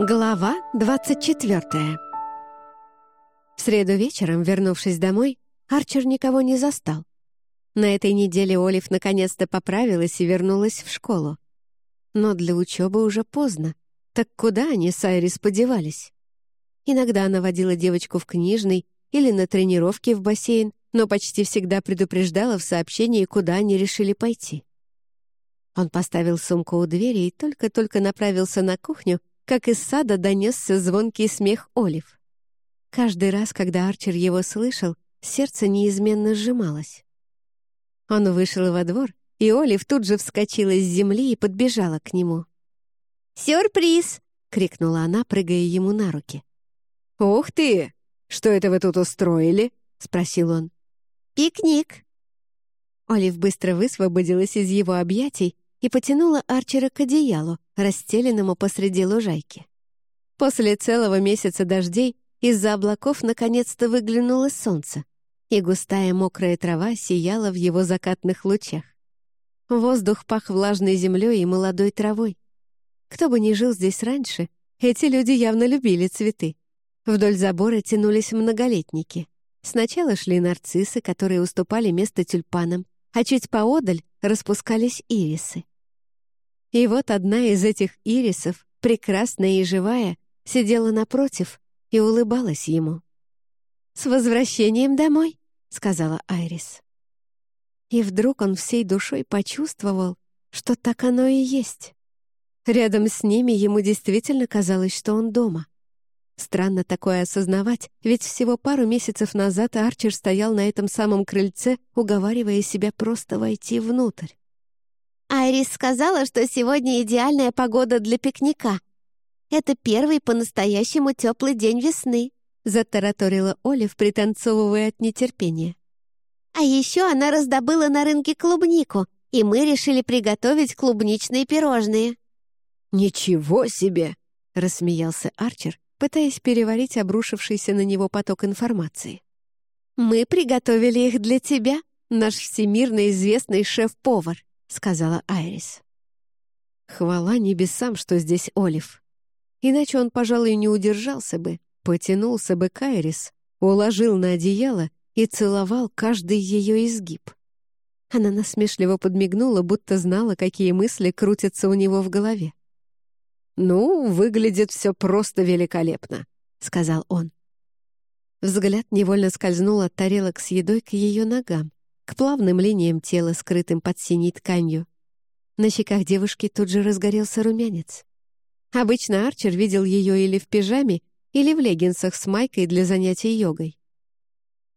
Глава 24 В среду вечером, вернувшись домой, Арчер никого не застал. На этой неделе Олив наконец-то поправилась и вернулась в школу. Но для учебы уже поздно. Так куда они с Айрис подевались? Иногда она водила девочку в книжный или на тренировки в бассейн, но почти всегда предупреждала в сообщении, куда они решили пойти. Он поставил сумку у двери и только-только направился на кухню, как из сада донесся звонкий смех Олив. Каждый раз, когда Арчер его слышал, сердце неизменно сжималось. Он вышел во двор, и Олив тут же вскочила с земли и подбежала к нему. «Сюрприз!» — крикнула она, прыгая ему на руки. «Ух ты! Что это вы тут устроили?» — спросил он. «Пикник!» Олив быстро высвободилась из его объятий и потянула Арчера к одеялу, расстеленному посреди лужайки. После целого месяца дождей из-за облаков наконец-то выглянуло солнце, и густая мокрая трава сияла в его закатных лучах. Воздух пах влажной землей и молодой травой. Кто бы ни жил здесь раньше, эти люди явно любили цветы. Вдоль забора тянулись многолетники. Сначала шли нарциссы, которые уступали место тюльпанам, а чуть поодаль распускались ирисы. И вот одна из этих ирисов, прекрасная и живая, сидела напротив и улыбалась ему. «С возвращением домой», — сказала Айрис. И вдруг он всей душой почувствовал, что так оно и есть. Рядом с ними ему действительно казалось, что он дома. Странно такое осознавать, ведь всего пару месяцев назад Арчер стоял на этом самом крыльце, уговаривая себя просто войти внутрь. Айрис сказала, что сегодня идеальная погода для пикника. Это первый по-настоящему теплый день весны, затараторила Олив, пританцовывая от нетерпения. А еще она раздобыла на рынке клубнику, и мы решили приготовить клубничные пирожные. «Ничего себе!» — рассмеялся Арчер, пытаясь переварить обрушившийся на него поток информации. «Мы приготовили их для тебя, наш всемирно известный шеф-повар. — сказала Айрис. Хвала небесам, что здесь Олив. Иначе он, пожалуй, не удержался бы, потянулся бы к Айрис, уложил на одеяло и целовал каждый ее изгиб. Она насмешливо подмигнула, будто знала, какие мысли крутятся у него в голове. «Ну, выглядит все просто великолепно», — сказал он. Взгляд невольно скользнул от тарелок с едой к ее ногам к плавным линиям тела, скрытым под синей тканью. На щеках девушки тут же разгорелся румянец. Обычно Арчер видел ее или в пижаме, или в леггинсах с майкой для занятий йогой.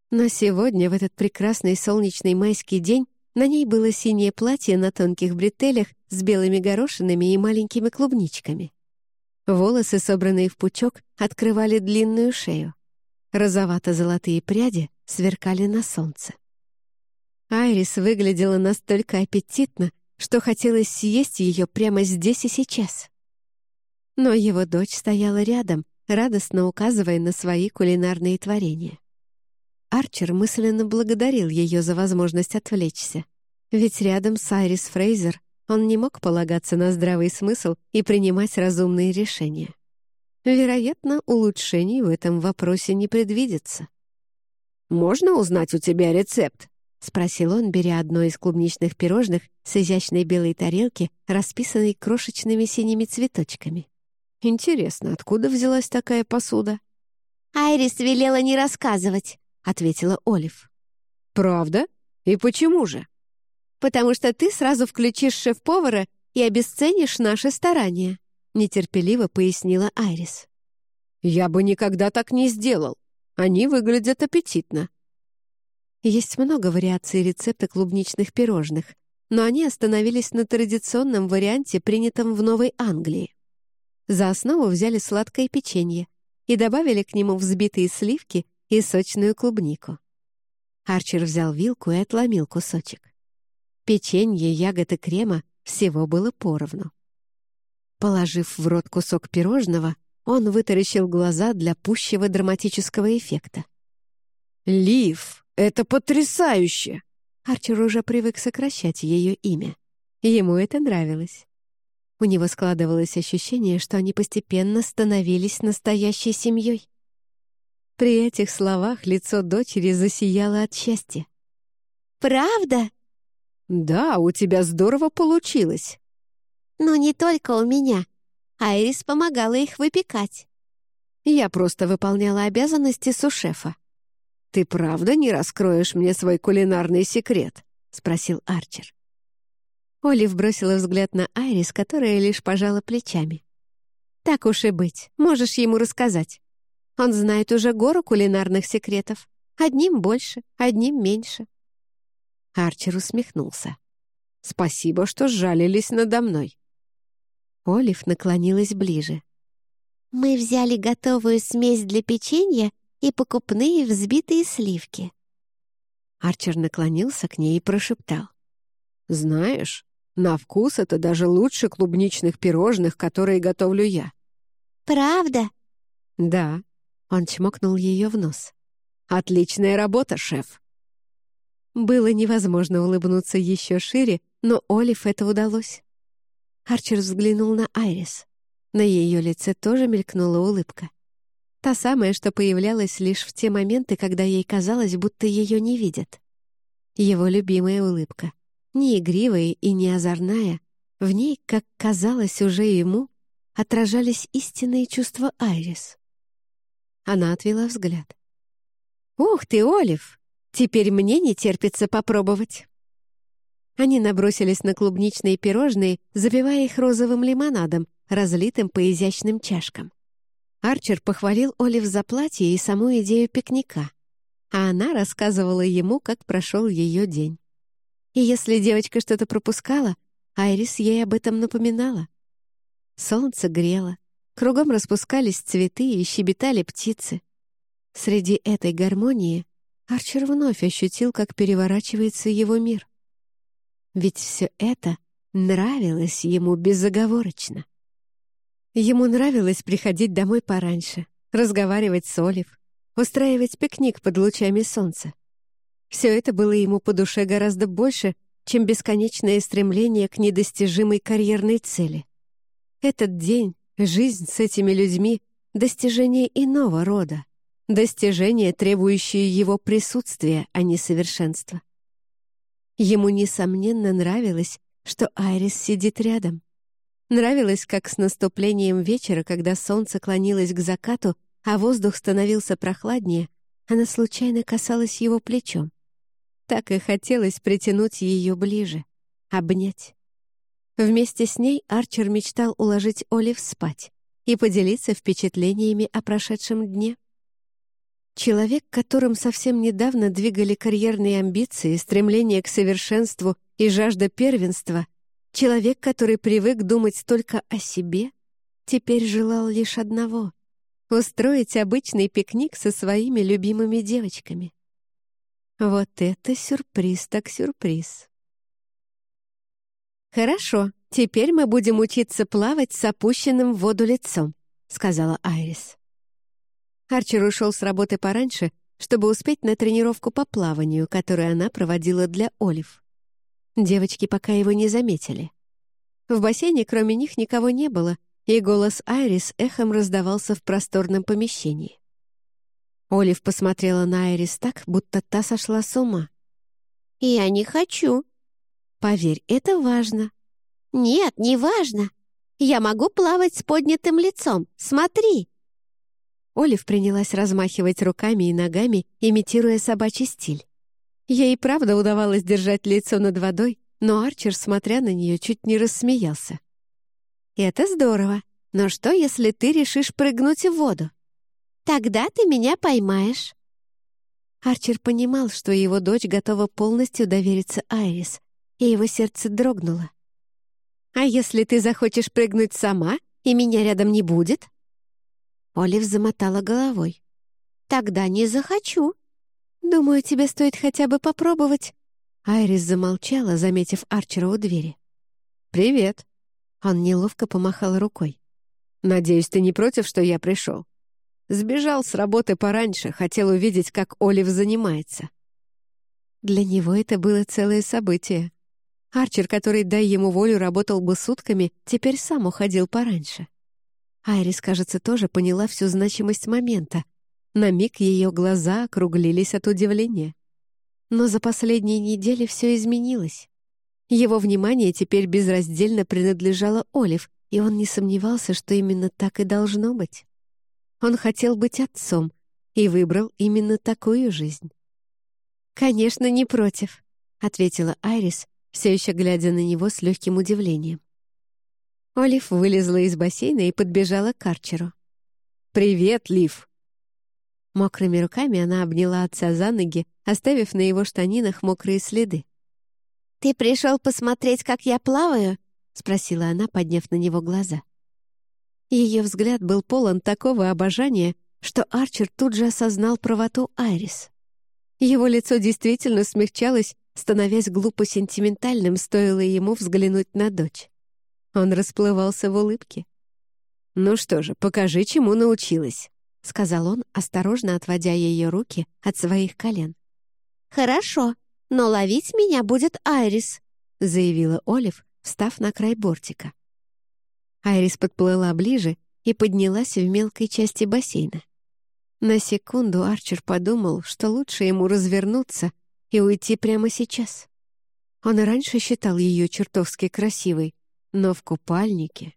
Но сегодня, в этот прекрасный солнечный майский день, на ней было синее платье на тонких бретелях с белыми горошинами и маленькими клубничками. Волосы, собранные в пучок, открывали длинную шею. Розовато-золотые пряди сверкали на солнце. Айрис выглядела настолько аппетитно, что хотелось съесть ее прямо здесь и сейчас. Но его дочь стояла рядом, радостно указывая на свои кулинарные творения. Арчер мысленно благодарил ее за возможность отвлечься. Ведь рядом с Айрис Фрейзер он не мог полагаться на здравый смысл и принимать разумные решения. Вероятно, улучшений в этом вопросе не предвидится. «Можно узнать у тебя рецепт?» — спросил он, беря одно из клубничных пирожных с изящной белой тарелки, расписанной крошечными синими цветочками. «Интересно, откуда взялась такая посуда?» «Айрис велела не рассказывать», — ответила Олив. «Правда? И почему же?» «Потому что ты сразу включишь шеф-повара и обесценишь наши старания», — нетерпеливо пояснила Айрис. «Я бы никогда так не сделал. Они выглядят аппетитно», есть много вариаций рецепта клубничных пирожных, но они остановились на традиционном варианте, принятом в Новой Англии. За основу взяли сладкое печенье и добавили к нему взбитые сливки и сочную клубнику. Арчер взял вилку и отломил кусочек. Печенье, ягоды крема — всего было поровну. Положив в рот кусок пирожного, он вытаращил глаза для пущего драматического эффекта. «Лив!» «Это потрясающе!» Арчер уже привык сокращать ее имя. Ему это нравилось. У него складывалось ощущение, что они постепенно становились настоящей семьей. При этих словах лицо дочери засияло от счастья. «Правда?» «Да, у тебя здорово получилось». «Но не только у меня. Айрис помогала их выпекать». Я просто выполняла обязанности сушефа. «Ты правда не раскроешь мне свой кулинарный секрет?» — спросил Арчер. Олив бросила взгляд на Айрис, которая лишь пожала плечами. «Так уж и быть, можешь ему рассказать. Он знает уже гору кулинарных секретов. Одним больше, одним меньше». Арчер усмехнулся. «Спасибо, что сжалились надо мной». Олив наклонилась ближе. «Мы взяли готовую смесь для печенья и покупные взбитые сливки». Арчер наклонился к ней и прошептал. «Знаешь, на вкус это даже лучше клубничных пирожных, которые готовлю я». «Правда?» «Да». Он чмокнул ее в нос. «Отличная работа, шеф». Было невозможно улыбнуться еще шире, но Олив это удалось. Арчер взглянул на Айрис. На ее лице тоже мелькнула улыбка. Та самая, что появлялась лишь в те моменты, когда ей казалось, будто ее не видят. Его любимая улыбка. Не игривая и не озорная. В ней, как казалось уже ему, отражались истинные чувства Айрис. Она отвела взгляд. «Ух ты, Олив! Теперь мне не терпится попробовать!» Они набросились на клубничные пирожные, запивая их розовым лимонадом, разлитым по изящным чашкам. Арчер похвалил Олив за платье и саму идею пикника, а она рассказывала ему, как прошел ее день. И если девочка что-то пропускала, Айрис ей об этом напоминала. Солнце грело, кругом распускались цветы и щебетали птицы. Среди этой гармонии Арчер вновь ощутил, как переворачивается его мир. Ведь все это нравилось ему безоговорочно. Ему нравилось приходить домой пораньше, разговаривать с Олив, устраивать пикник под лучами солнца. Все это было ему по душе гораздо больше, чем бесконечное стремление к недостижимой карьерной цели. Этот день, жизнь с этими людьми — достижение иного рода, достижение, требующее его присутствия, а не совершенства. Ему, несомненно, нравилось, что Айрис сидит рядом. Нравилось, как с наступлением вечера, когда солнце клонилось к закату, а воздух становился прохладнее, она случайно касалась его плечом. Так и хотелось притянуть ее ближе, обнять. Вместе с ней Арчер мечтал уложить Олив спать и поделиться впечатлениями о прошедшем дне. Человек, которым совсем недавно двигали карьерные амбиции, стремление к совершенству и жажда первенства, человек, который привык думать только о себе, теперь желал лишь одного — устроить обычный пикник со своими любимыми девочками. Вот это сюрприз так сюрприз. «Хорошо, теперь мы будем учиться плавать с опущенным в воду лицом», — сказала Айрис. Арчер ушел с работы пораньше, чтобы успеть на тренировку по плаванию, которую она проводила для Олив. Девочки пока его не заметили. В бассейне кроме них никого не было, и голос Айрис эхом раздавался в просторном помещении. Олив посмотрела на Айрис так, будто та сошла с ума. «Я не хочу». «Поверь, это важно». «Нет, не важно. Я могу плавать с поднятым лицом. Смотри». Олив принялась размахивать руками и ногами, имитируя собачий стиль. Ей правда удавалось держать лицо над водой, но Арчер, смотря на нее, чуть не рассмеялся. «Это здорово, но что, если ты решишь прыгнуть в воду?» «Тогда ты меня поймаешь». Арчер понимал, что его дочь готова полностью довериться Айрис, и его сердце дрогнуло. «А если ты захочешь прыгнуть сама, и меня рядом не будет?» Олив замотала головой. «Тогда не захочу». «Думаю, тебе стоит хотя бы попробовать». Айрис замолчала, заметив Арчера у двери. «Привет». Он неловко помахал рукой. «Надеюсь, ты не против, что я пришел?» Сбежал с работы пораньше, хотел увидеть, как Олив занимается. Для него это было целое событие. Арчер, который, дай ему волю, работал бы сутками, теперь сам уходил пораньше. Айрис, кажется, тоже поняла всю значимость момента. На миг ее глаза округлились от удивления. Но за последние недели все изменилось. Его внимание теперь безраздельно принадлежало Олив, и он не сомневался, что именно так и должно быть. Он хотел быть отцом и выбрал именно такую жизнь. «Конечно, не против», — ответила Айрис, все еще глядя на него с легким удивлением. Олив вылезла из бассейна и подбежала к Арчеру. «Привет, Лив!» Мокрыми руками она обняла отца за ноги, оставив на его штанинах мокрые следы. «Ты пришел посмотреть, как я плаваю?» — спросила она, подняв на него глаза. Ее взгляд был полон такого обожания, что Арчер тут же осознал правоту Айрис. Его лицо действительно смягчалось, становясь глупо сентиментальным, стоило ему взглянуть на дочь. Он расплывался в улыбке. «Ну что же, покажи, чему научилась», — сказал он, осторожно отводя ее руки от своих колен. «Хорошо, но ловить меня будет Айрис», — заявила Олив, встав на край бортика. Айрис подплыла ближе и поднялась в мелкой части бассейна. На секунду Арчер подумал, что лучше ему развернуться и уйти прямо сейчас. Он раньше считал ее чертовски красивой, но в купальнике...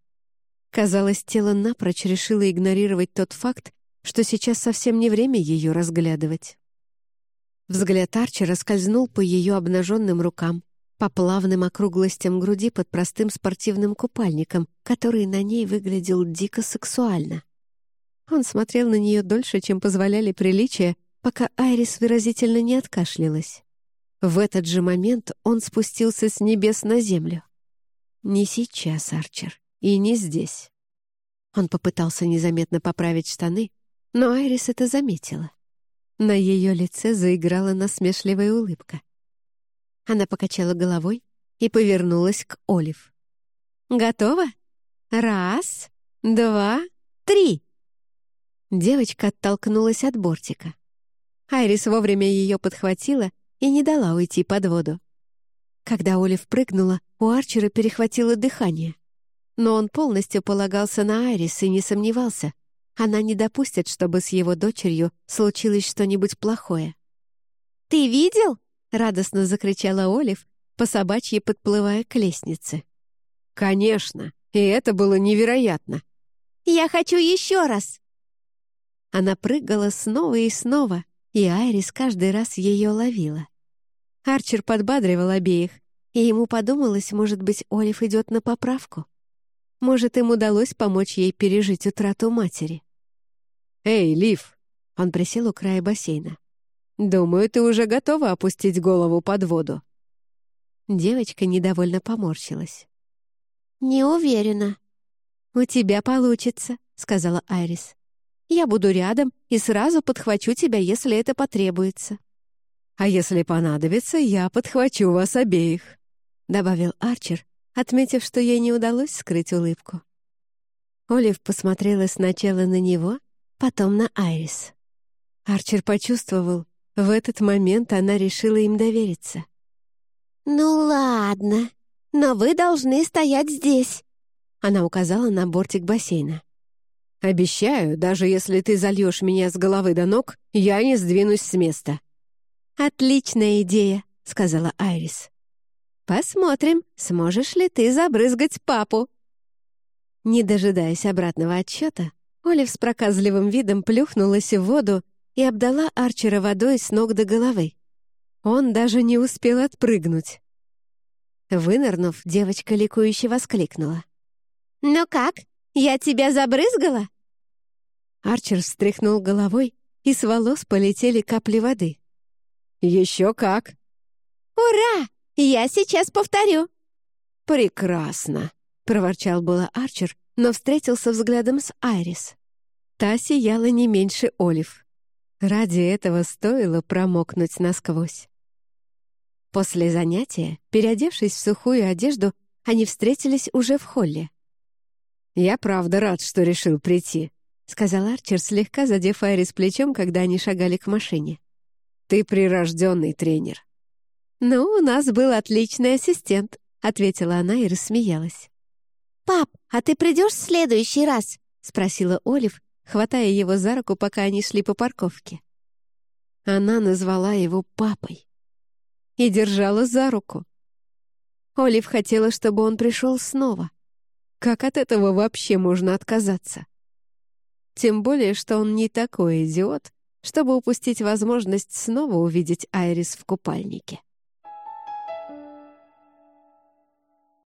Казалось, тело напрочь решило игнорировать тот факт, что сейчас совсем не время ее разглядывать. Взгляд Арчера скользнул по ее обнаженным рукам, по плавным округлостям груди под простым спортивным купальником, который на ней выглядел дико сексуально. Он смотрел на нее дольше, чем позволяли приличия, пока Айрис выразительно не откашлялась. В этот же момент он спустился с небес на землю. «Не сейчас, Арчер, и не здесь». Он попытался незаметно поправить штаны, но Айрис это заметила. На ее лице заиграла насмешливая улыбка. Она покачала головой и повернулась к Олив. «Готова? Раз, два, три!» Девочка оттолкнулась от бортика. Айрис вовремя ее подхватила и не дала уйти под воду. Когда Олив прыгнула, у Арчера перехватило дыхание. Но он полностью полагался на Айрис и не сомневался. Она не допустит, чтобы с его дочерью случилось что-нибудь плохое. «Ты видел?» — радостно закричала Олив, по собачьи подплывая к лестнице. «Конечно, и это было невероятно!» «Я хочу еще раз!» Она прыгала снова и снова, и Айрис каждый раз ее ловила. Арчер подбадривал обеих, и ему подумалось, может быть, Олив идет на поправку. Может, им удалось помочь ей пережить утрату матери. «Эй, Лив!» — он присел у края бассейна. «Думаю, ты уже готова опустить голову под воду». Девочка недовольно поморщилась. «Не уверена». «У тебя получится», — сказала Айрис. Я буду рядом и сразу подхвачу тебя, если это потребуется». «А если понадобится, я подхвачу вас обеих», — добавил Арчер, отметив, что ей не удалось скрыть улыбку. Олив посмотрела сначала на него, потом на Айрис. Арчер почувствовал, в этот момент она решила им довериться. «Ну ладно, но вы должны стоять здесь», — она указала на бортик бассейна. Обещаю, даже если ты зальешь меня с головы до ног, я не сдвинусь с места». «Отличная идея», — сказала Айрис. «Посмотрим, сможешь ли ты забрызгать папу». Не дожидаясь обратного отчета, Олив с проказливым видом плюхнулась в воду и обдала Арчера водой с ног до головы. Он даже не успел отпрыгнуть. Вынырнув, девочка ликующе воскликнула. «Ну как, я тебя забрызгала?» Арчер встряхнул головой, и с волос полетели капли воды. «Еще как!» «Ура! Я сейчас повторю!» «Прекрасно!» — проворчал было Арчер, но встретился взглядом с Айрис. Та сияла не меньше Олив. Ради этого стоило промокнуть насквозь. После занятия, переодевшись в сухую одежду, они встретились уже в холле. «Я правда рад, что решил прийти», — сказал Арчер, слегка задев Айрис плечом, когда они шагали к машине. «Ты прирожденный тренер». «Ну, у нас был отличный ассистент», ответила она и рассмеялась. «Пап, а ты придешь в следующий раз?» — спросила Олив, хватая его за руку, пока они шли по парковке. Она назвала его папой и держала за руку. Олив хотела, чтобы он пришел снова. Как от этого вообще можно отказаться? Тем более, что он не такой идиот, чтобы упустить возможность снова увидеть Айрис в купальнике.